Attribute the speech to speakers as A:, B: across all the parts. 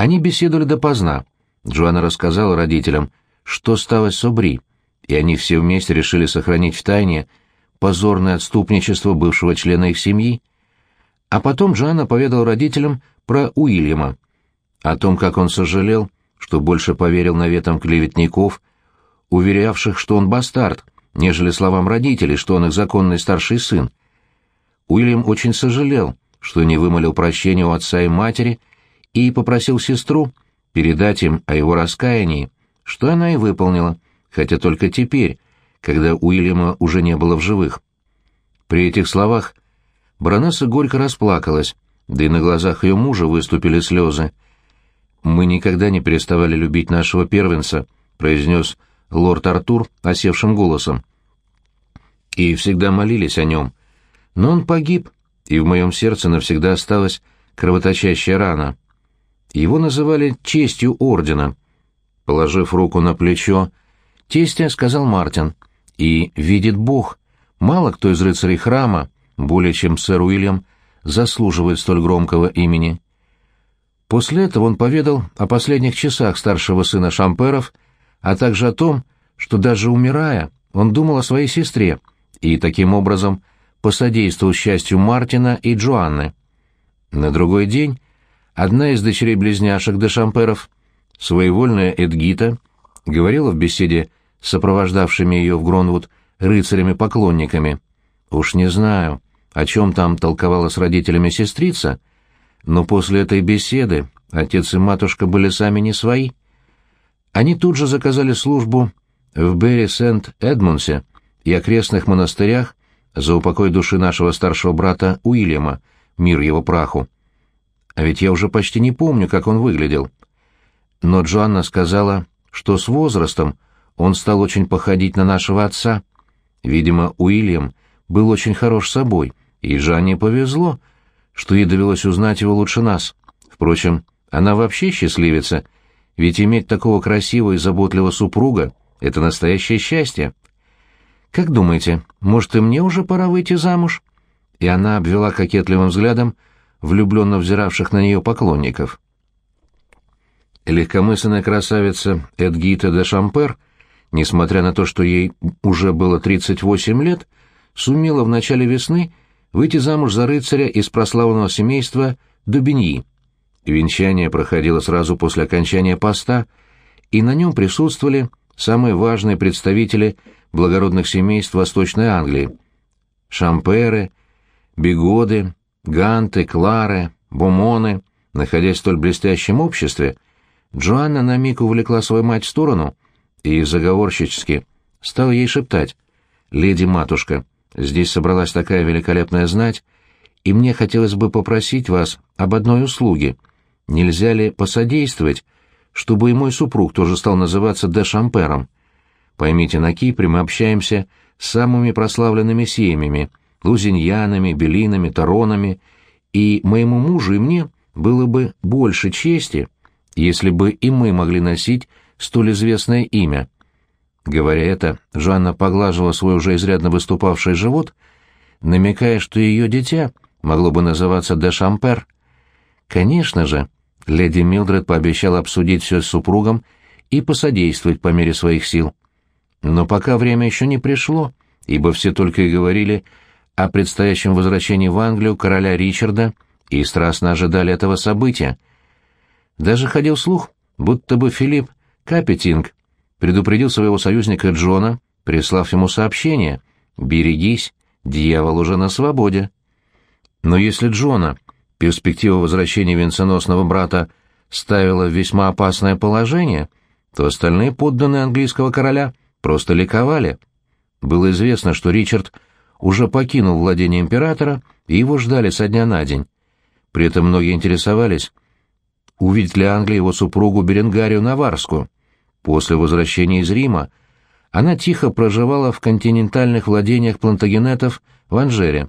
A: Они беседовали допоздна. Джоанна рассказала родителям, что стало с Обри, и они все вместе решили сохранить в тайне позорное отступничество бывшего члена их семьи. А потом Джоанна поведала родителям про Уильяма, о том, как он сожалел, что больше поверил наветам клеветников, уверявших, что он бастард, нежели словам родителей, что он их законный старший сын. Уильям очень сожалел, что не вымолил прощения у отца и матери, и попросил сестру передать им о его раскаянии, что она и выполнила, хотя только теперь, когда Уильяма уже не было в живых. При этих словах баронесса горько расплакалась, да и на глазах ее мужа выступили слезы. «Мы никогда не переставали любить нашего первенца», — произнес лорд Артур осевшим голосом. «И всегда молились о нем. Но он погиб, и в моем сердце навсегда осталась кровоточащая рана. Его называли честью ордена. Положив руку на плечо, тестя сказал Мартин, и видит Бог, мало кто из рыцарей храма, более чем сэр Уильям, заслуживает столь громкого имени. После этого он поведал о последних часах старшего сына Шамперов, а также о том, что даже умирая, он думал о своей сестре и таким образом посодействовал счастью Мартина и Джоанны. На другой день одна из дочерей-близняшек де Шамперов, своевольная Эдгита, говорила в беседе с сопровождавшими ее в Гронвуд рыцарями-поклонниками. Уж не знаю, о чем там толковала с родителями сестрица, но после этой беседы отец и матушка были сами не свои. Они тут же заказали службу в Берри-Сент-Эдмунсе и окрестных монастырях за упокой души нашего старшего брата Уильяма, мир его праху. А ведь я уже почти не помню, как он выглядел. Но Джоанна сказала, что с возрастом он стал очень походить на нашего отца. Видимо, Уильям был очень хорош собой, и Жанне повезло, что ей довелось узнать его лучше нас. Впрочем, она вообще счастливица, ведь иметь такого красивого и заботливого супруга — это настоящее счастье. Как думаете, может, и мне уже пора выйти замуж?» И она обвела кокетливым взглядом влюбленно взиравших на нее поклонников. Легкомысленная красавица Эдгита де Шампер, несмотря на то, что ей уже было 38 лет, сумела в начале весны выйти замуж за рыцаря из прославленного семейства Дубиньи. Венчание проходило сразу после окончания поста, и на нем присутствовали самые важные представители благородных семейств Восточной Англии. Шамперы, Бигоды, Ганты, Клары, Бомоны, находясь в столь блестящем обществе, Джоанна на миг увлекла свою мать в сторону и заговорщически стала ей шептать «Леди-матушка, здесь собралась такая великолепная знать, и мне хотелось бы попросить вас об одной услуге. Нельзя ли посодействовать, чтобы и мой супруг тоже стал называться де Шампером?» Поймите, на Кипре мы общаемся с самыми прославленными семьями, лузиньянами, белинами, таронами, и моему мужу и мне было бы больше чести, если бы и мы могли носить столь известное имя. Говоря это, Жанна поглаживала свой уже изрядно выступавший живот, намекая, что ее дитя могло бы называться де Шампер. Конечно же, леди Милдред пообещала обсудить все с супругом и посодействовать по мере своих сил. Но пока время еще не пришло, ибо все только и говорили о предстоящем возвращении в Англию короля Ричарда и страстно ожидали этого события. Даже ходил слух, будто бы Филипп Капетинг предупредил своего союзника Джона, прислав ему сообщение «Берегись, дьявол уже на свободе». Но если Джона перспектива возвращения венценосного брата ставила в весьма опасное положение, то остальные подданные английского короля просто ликовали. Было известно, что Ричард уже покинул владение императора, и его ждали со дня на день. При этом многие интересовались, увидит ли Англия его супругу Беренгарию Наварскую. После возвращения из Рима она тихо проживала в континентальных владениях плантагенетов в Анжере.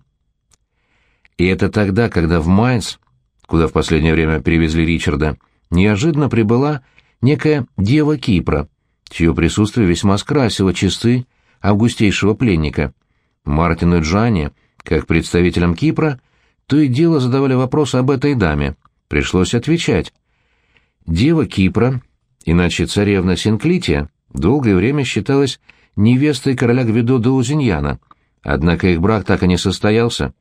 A: И это тогда, когда в Майнц, куда в последнее время перевезли Ричарда, неожиданно прибыла некая дева Кипра — чье присутствие весьма скрасило часы августейшего пленника. Мартину и Джане, как представителям Кипра, то и дело задавали вопросы об этой даме. Пришлось отвечать. Дева Кипра, иначе царевна Синклития, долгое время считалась невестой короля Гвидо де Узиньяна, однако их брак так и не состоялся.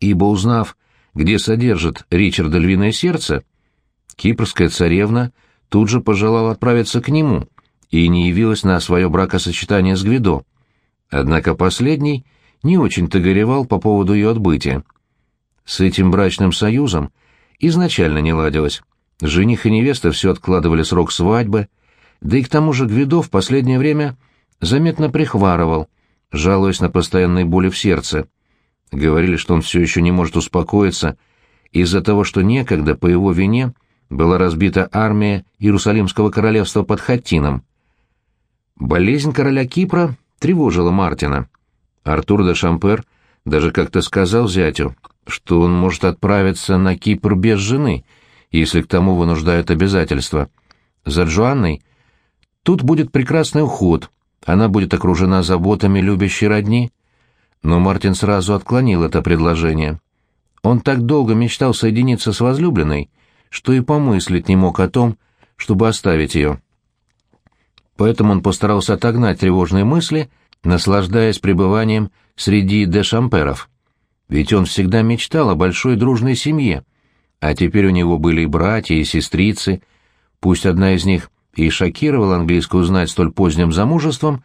A: Ибо узнав, где содержит Ричарда львиное сердце, кипрская царевна тут же пожелала отправиться к нему и не явилась на свое бракосочетание с Гвидо. Однако последний не очень-то горевал по поводу ее отбытия. С этим брачным союзом изначально не ладилось. Жених и невеста все откладывали срок свадьбы, да и к тому же Гвидо в последнее время заметно прихварывал, жалуясь на постоянные боли в сердце. Говорили, что он все еще не может успокоиться из-за того, что некогда по его вине была разбита армия Иерусалимского королевства под Хаттином. Болезнь короля Кипра тревожила Мартина. Артур де Шампер даже как-то сказал зятю, что он может отправиться на Кипр без жены, если к тому вынуждают обязательства. За Джоанной тут будет прекрасный уход, она будет окружена заботами любящей родни, но Мартин сразу отклонил это предложение. Он так долго мечтал соединиться с возлюбленной, что и помыслить не мог о том, чтобы оставить ее. Поэтому он постарался отогнать тревожные мысли, наслаждаясь пребыванием среди дешамперов. Ведь он всегда мечтал о большой дружной семье, а теперь у него были и братья, и сестрицы, пусть одна из них и шокировала английскую знать столь поздним замужеством,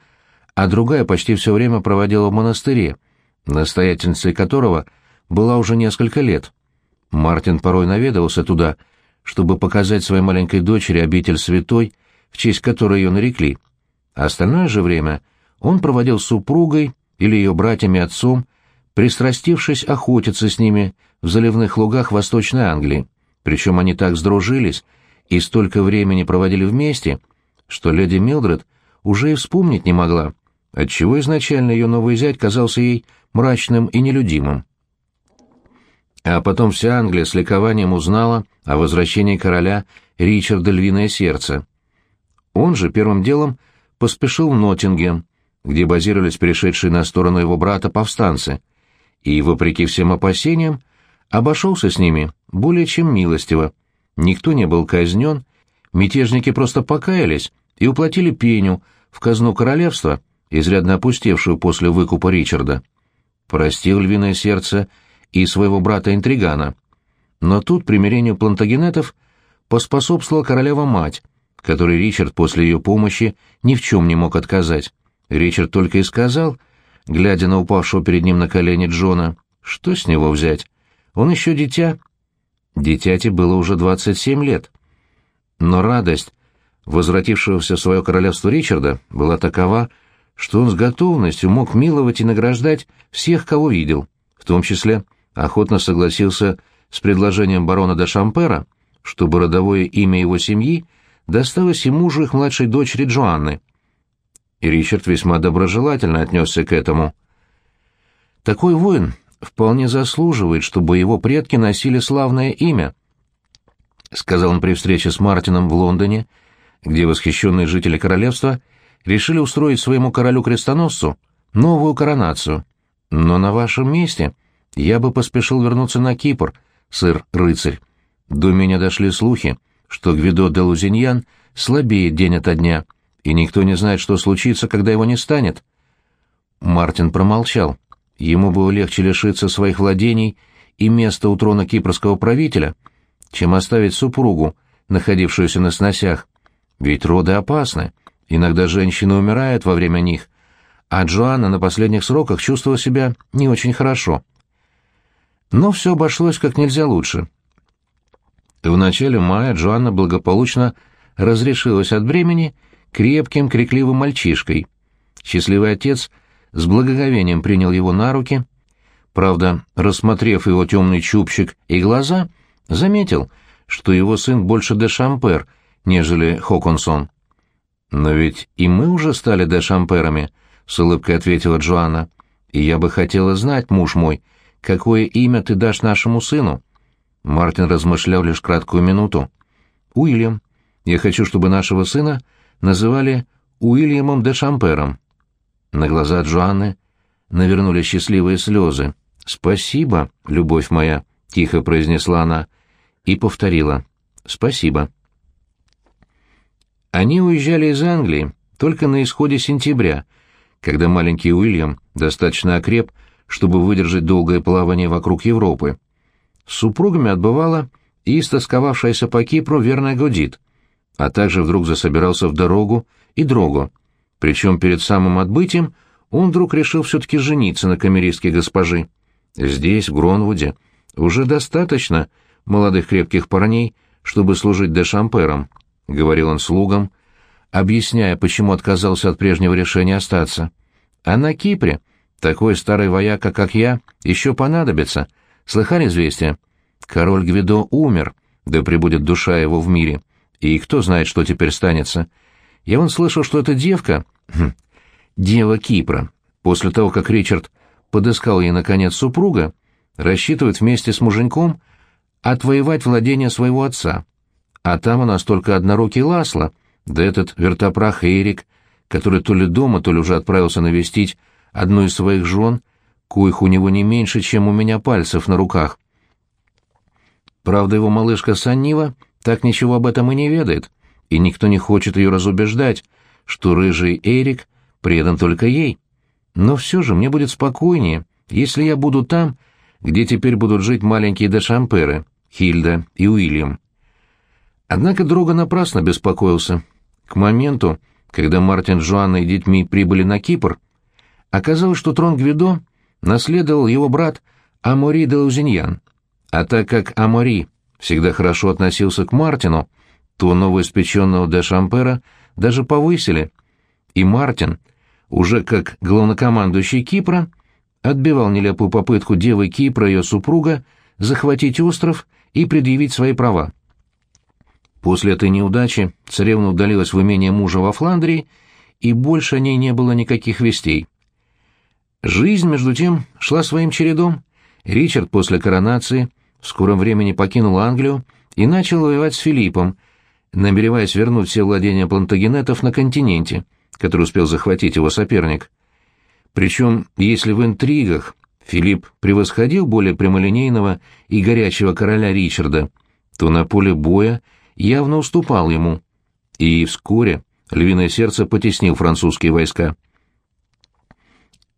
A: а другая почти все время проводила в монастыре, настоятельницей которого была уже несколько лет. Мартин порой наведывался туда, чтобы показать своей маленькой дочери обитель святой, в честь которой ее нарекли. А остальное же время он проводил с супругой или ее братьями отцом, пристрастившись охотиться с ними в заливных лугах Восточной Англии. Причем они так сдружились и столько времени проводили вместе, что леди Милдред уже и вспомнить не могла, отчего изначально ее новый зять казался ей мрачным и нелюдимым. А потом вся Англия с ликованием узнала о возвращении короля Ричарда Львиное Сердце. Он же первым делом поспешил в Ноттингем, где базировались перешедшие на сторону его брата повстанцы, и, вопреки всем опасениям, обошелся с ними более чем милостиво. Никто не был казнен, мятежники просто покаялись и уплатили пеню в казну королевства, изрядно опустевшую после выкупа Ричарда. Простил львиное сердце и своего брата-интригана. Но тут примирению плантагенетов поспособствовала королева-мать, которой Ричард после ее помощи ни в чем не мог отказать. Ричард только и сказал, глядя на упавшего перед ним на колени Джона, что с него взять? Он еще дитя. Дитяти было уже двадцать семь лет. Но радость возвратившегося в свое королевство Ричарда была такова, что он с готовностью мог миловать и награждать всех, кого видел, в том числе охотно согласился с предложением барона де Шампера, чтобы родовое имя его семьи досталось и мужу их младшей дочери Джоанны. И Ричард весьма доброжелательно отнесся к этому. Такой воин вполне заслуживает, чтобы его предки носили славное имя, — сказал он при встрече с Мартином в Лондоне, где восхищенные жители королевства решили устроить своему королю-крестоносцу новую коронацию. Но на вашем месте я бы поспешил вернуться на Кипр, сыр-рыцарь. До меня дошли слухи, что Гвидо де Лузиньян слабеет день ото дня, и никто не знает, что случится, когда его не станет. Мартин промолчал. Ему было легче лишиться своих владений и места у трона кипрского правителя, чем оставить супругу, находившуюся на сносях. Ведь роды опасны, иногда женщины умирают во время них, а Джоанна на последних сроках чувствовала себя не очень хорошо. Но все обошлось как нельзя лучше. В начале мая Джоанна благополучно разрешилась от бремени крепким, крикливым мальчишкой. Счастливый отец с благоговением принял его на руки. Правда, рассмотрев его темный чубчик и глаза, заметил, что его сын больше де Шампер, нежели Хоконсон. «Но ведь и мы уже стали де Шамперами», — с улыбкой ответила Джоанна. «И я бы хотела знать, муж мой, какое имя ты дашь нашему сыну?» Мартин размышлял лишь краткую минуту. «Уильям. Я хочу, чтобы нашего сына называли Уильямом де Шампером». На глаза Джоанны навернули счастливые слезы. «Спасибо, любовь моя», — тихо произнесла она и повторила. Спасибо. Они уезжали из Англии только на исходе сентября, когда маленький Уильям достаточно окреп, чтобы выдержать долгое плавание вокруг Европы. С супругами отбывала и истосковавшаяся по Кипру верная Годит, а также вдруг засобирался в дорогу и Дрого. Причем перед самым отбытием он вдруг решил все-таки жениться на камеристке госпожи. Здесь, в Гронвуде, уже достаточно молодых крепких парней, чтобы служить дешампером, — говорил он слугам, объясняя, почему отказался от прежнего решения остаться. А на Кипре такой старый вояка, как я, еще понадобится. Слыхали известие? Король Гвидо умер, да пребудет душа его в мире. И кто знает, что теперь станется. Я вон слышал, что эта девка... Хм, дева Кипра. После того, как Ричард подыскал ей, наконец, супруга, рассчитывает вместе с муженьком отвоевать владение своего отца. А там у нас только однорукий Ласло, да этот вертопрах Эрик, который то ли дома, то ли уже отправился навестить одну из своих жен, коих у него не меньше, чем у меня пальцев на руках. Правда, его малышка Саннива так ничего об этом и не ведает, и никто не хочет ее разубеждать, что рыжий Эрик предан только ей. Но все же мне будет спокойнее, если я буду там, где теперь будут жить маленькие Дешамперы, Хильда и Уильям. Однако Дрога напрасно беспокоился. К моменту, когда Мартин с и детьми прибыли на Кипр, оказалось, что трон Гвидо наследовал его брат Амори де Лузиньян. А так как Амори всегда хорошо относился к Мартину, то новоиспеченного де Шампера даже повысили, и Мартин, уже как главнокомандующий Кипра, отбивал нелепую попытку девы Кипра и ее супруга захватить остров и предъявить свои права. После этой неудачи царевна удалилась в имение мужа во Фландрии, и больше о ней не было никаких вестей. Жизнь, между тем, шла своим чередом. Ричард после коронации в скором времени покинул Англию и начал воевать с Филиппом, намереваясь вернуть все владения плантагенетов на континенте, который успел захватить его соперник. Причем, если в интригах Филипп превосходил более прямолинейного и горячего короля Ричарда, то на поле боя явно уступал ему, и вскоре львиное сердце потеснил французские войска.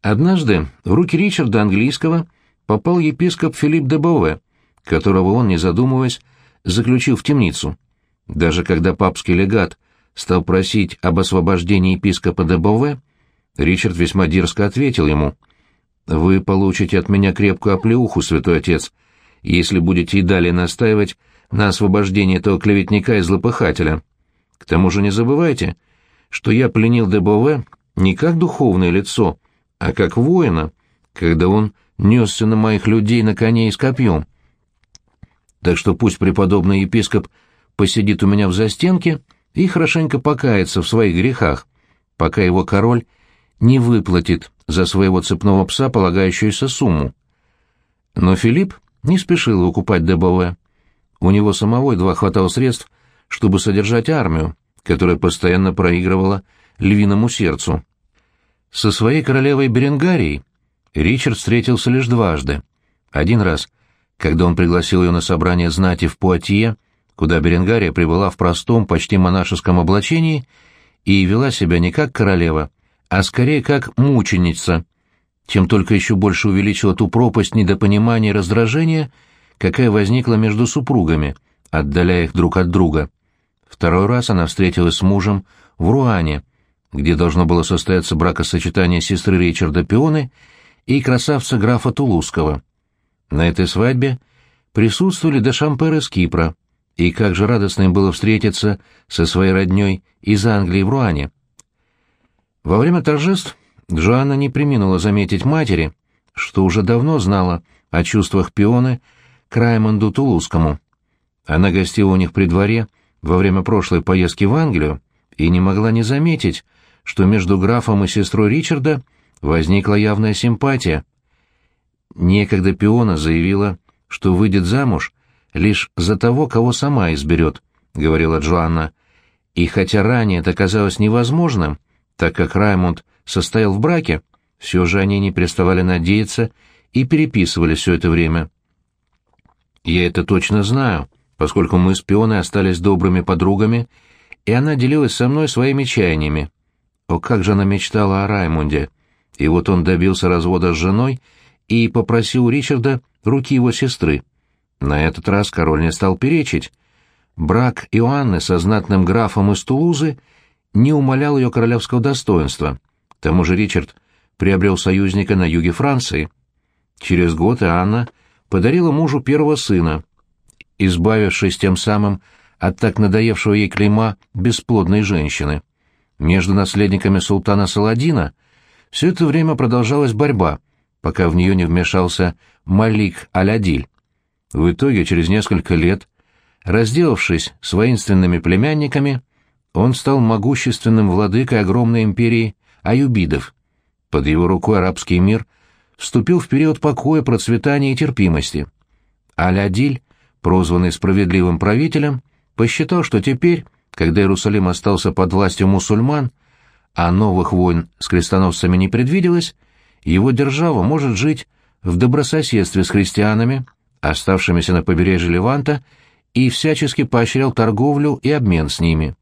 A: Однажды в руки Ричарда Английского попал епископ Филипп де Бове, которого он, не задумываясь, заключил в темницу. Даже когда папский легат стал просить об освобождении епископа де Бове, Ричард весьма дерзко ответил ему, «Вы получите от меня крепкую оплеуху, святой отец, если будете и далее настаивать на освобождении этого клеветника и злопыхателя. К тому же не забывайте, что я пленил де Бове не как духовное лицо, а как воина, когда он несся на моих людей на коне и с копьем. Так что пусть преподобный епископ посидит у меня в застенке и хорошенько покается в своих грехах, пока его король не выплатит за своего цепного пса полагающуюся сумму. Но Филипп не спешил выкупать ДБВ. У него самого едва хватало средств, чтобы содержать армию, которая постоянно проигрывала львиному сердцу. Со своей королевой Беренгарией Ричард встретился лишь дважды. Один раз, когда он пригласил ее на собрание знати в Пуатье, куда Беренгария прибыла в простом, почти монашеском облачении и вела себя не как королева, а скорее как мученица, чем только еще больше увеличила ту пропасть недопонимания и раздражения, какая возникла между супругами, отдаляя их друг от друга. Второй раз она встретилась с мужем в Руане, где должно было состояться бракосочетание сестры Ричарда Пионы и красавца графа Тулузского. На этой свадьбе присутствовали Дешампер из Кипра, и как же радостно им было встретиться со своей роднёй из Англии в Руане. Во время торжеств Джоанна не приминула заметить матери, что уже давно знала о чувствах Пионы к Раймонду Тулузскому. Она гостила у них при дворе во время прошлой поездки в Англию и не могла не заметить, что между графом и сестрой Ричарда возникла явная симпатия. Некогда Пиона заявила, что выйдет замуж лишь за того, кого сама изберет, — говорила Джоанна. И хотя ранее это казалось невозможным, так как Раймонд состоял в браке, все же они не переставали надеяться и переписывали все это время. «Я это точно знаю», поскольку мы с Пионой остались добрыми подругами, и она делилась со мной своими чаяниями. О, как же она мечтала о Раймунде! И вот он добился развода с женой и попросил у Ричарда руки его сестры. На этот раз король не стал перечить. Брак Иоанны со знатным графом из Тулузы не умалял ее королевского достоинства. К тому же Ричард приобрел союзника на юге Франции. Через год Иоанна подарила мужу первого сына, избавившись тем самым от так надоевшего ей клейма бесплодной женщины. Между наследниками султана Саладина все это время продолжалась борьба, пока в нее не вмешался Малик Алядиль. В итоге, через несколько лет, разделавшись с воинственными племянниками, он стал могущественным владыкой огромной империи аюбидов. Под его рукой арабский мир вступил в период покоя, процветания и терпимости. Аль-Адиль, прозванный справедливым правителем, посчитал, что теперь, когда Иерусалим остался под властью мусульман, а новых войн с крестоносцами не предвиделось, его держава может жить в добрососедстве с христианами, оставшимися на побережье Леванта, и всячески поощрял торговлю и обмен с ними.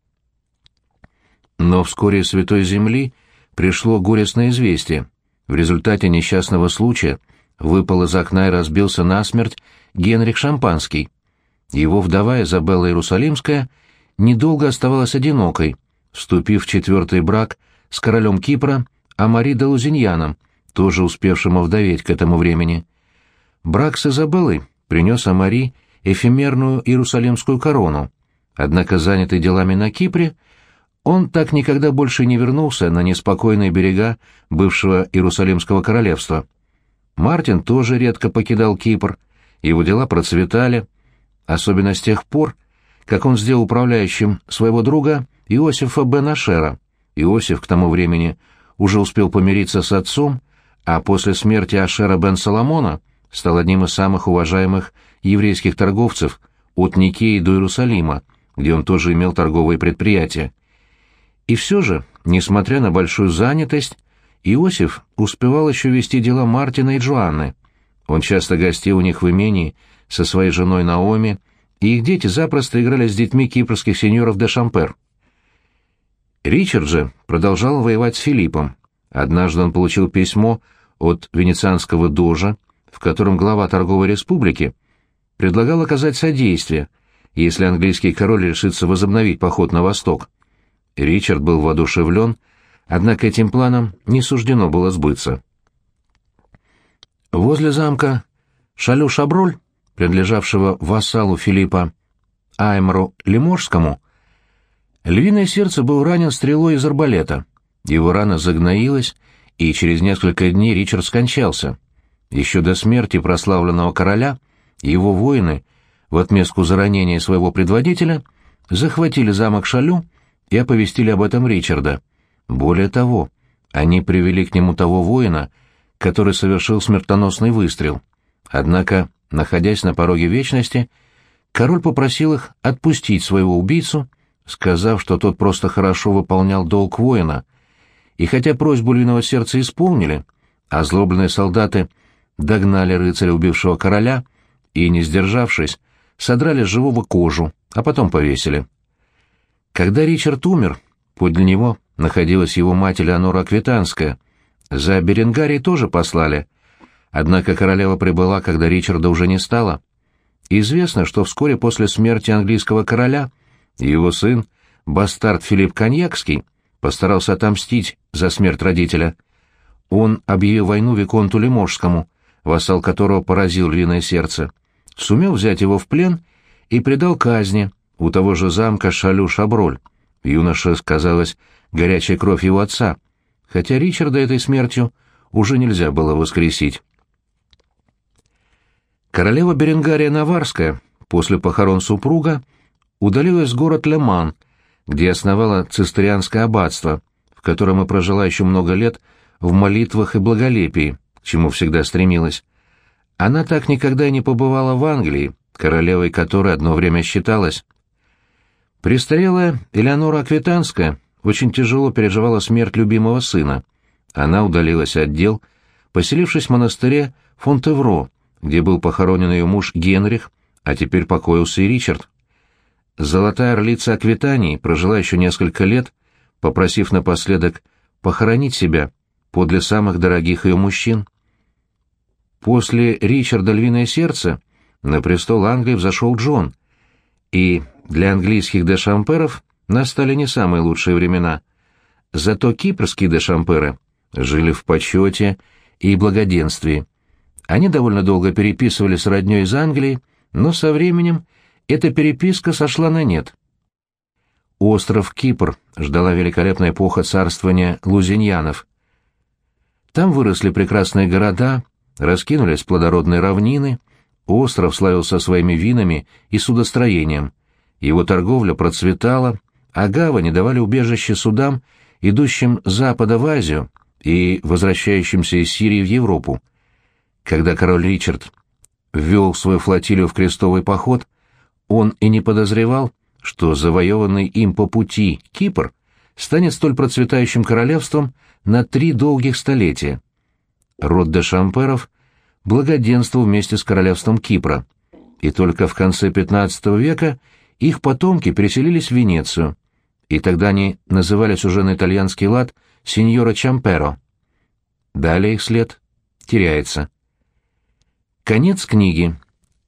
A: Но вскоре Святой Земли пришло горестное известие. В результате несчастного случая выпал из окна и разбился насмерть Генрих Шампанский. Его вдова Изабелла Иерусалимская недолго оставалась одинокой, вступив в четвертый брак с королем Кипра Амари де Лузиньяном, тоже успевшим овдоветь к этому времени. Брак с Изабеллой принес Амари эфемерную иерусалимскую корону, однако занятый делами на Кипре, он так никогда больше не вернулся на неспокойные берега бывшего Иерусалимского королевства. Мартин тоже редко покидал Кипр, его дела процветали, особенно с тех пор, как он сделал управляющим своего друга Иосифа бен Ашера. Иосиф к тому времени уже успел помириться с отцом, а после смерти Ашера бен Соломона стал одним из самых уважаемых еврейских торговцев от Никеи до Иерусалима, где он тоже имел торговые предприятия. И все же, несмотря на большую занятость, Иосиф успевал еще вести дела Мартина и Джоанны. Он часто гостил у них в имении со своей женой Наоми, и их дети запросто играли с детьми кипрских сеньоров де Шампер. Ричард же продолжал воевать с Филиппом. Однажды он получил письмо от венецианского дожа, в котором глава торговой республики предлагал оказать содействие, если английский король решится возобновить поход на восток. Ричард был воодушевлен, однако этим планом не суждено было сбыться. Возле замка Шалю-Шаброль, принадлежавшего вассалу Филиппа Аймру Лиможскому, львиное сердце был ранен стрелой из арбалета. Его рана загноилась, и через несколько дней Ричард скончался. Еще до смерти прославленного короля его воины, в отместку за ранение своего предводителя, захватили замок Шалю и оповестили об этом Ричарда. Более того, они привели к нему того воина, который совершил смертоносный выстрел. Однако, находясь на пороге вечности, король попросил их отпустить своего убийцу, сказав, что тот просто хорошо выполнял долг воина. И хотя просьбу львиного сердца исполнили, а злобленные солдаты догнали рыцаря, убившего короля, и, не сдержавшись, содрали с живого кожу, а потом повесили. Когда Ричард умер, подле него находилась его мать Элеонора Аквитанская. За Беренгарией тоже послали. Однако королева прибыла, когда Ричарда уже не стало. Известно, что вскоре после смерти английского короля его сын, бастард Филипп Коньякский, постарался отомстить за смерть родителя. Он объявил войну Виконту Лиможскому, вассал которого поразил львиное сердце, сумел взять его в плен и предал казни, у того же замка Шалю-Шаброль. Юноша сказалась горячая кровь его отца, хотя Ричарда этой смертью уже нельзя было воскресить. Королева Беренгария Наварская после похорон супруга удалилась в город Леман, где основала цистерианское аббатство, в котором и прожила еще много лет в молитвах и благолепии, к чему всегда стремилась. Она так никогда и не побывала в Англии, королевой которой одно время считалась. Престарелая Элеонора Аквитанская очень тяжело переживала смерть любимого сына. Она удалилась от дел, поселившись в монастыре Фонтевро, где был похоронен ее муж Генрих, а теперь покоился и Ричард. Золотая орлица Аквитании прожила еще несколько лет, попросив напоследок похоронить себя подле самых дорогих ее мужчин. После Ричарда «Львиное сердце» на престол Англии взошел Джон, и для английских дешамперов настали не самые лучшие времена. Зато кипрские дешамперы жили в почете и благоденствии. Они довольно долго переписывали с роднёй из Англии, но со временем эта переписка сошла на нет. Остров Кипр ждала великолепная эпоха царствования лузиньянов. Там выросли прекрасные города, раскинулись плодородные равнины, остров славился своими винами и судостроением. Его торговля процветала, а гавани давали убежище судам, идущим с запада в Азию и возвращающимся из Сирии в Европу. Когда король Ричард ввел свою флотилию в крестовый поход, он и не подозревал, что завоеванный им по пути Кипр станет столь процветающим королевством на три долгих столетия. Род де Шамперов благоденствовал вместе с королевством Кипра, и только в конце XV века их потомки переселились в Венецию, и тогда они назывались уже на итальянский лад «синьора Чамперо». Далее их след теряется. Конец книги.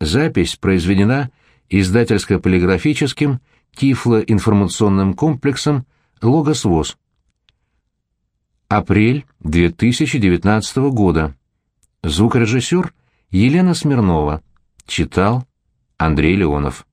A: Запись произведена издательско-полиграфическим тифлоинформационным комплексом «Логос ВОЗ». Апрель 2019 года. Звукорежиссер Елена Смирнова. Читал Андрей Леонов.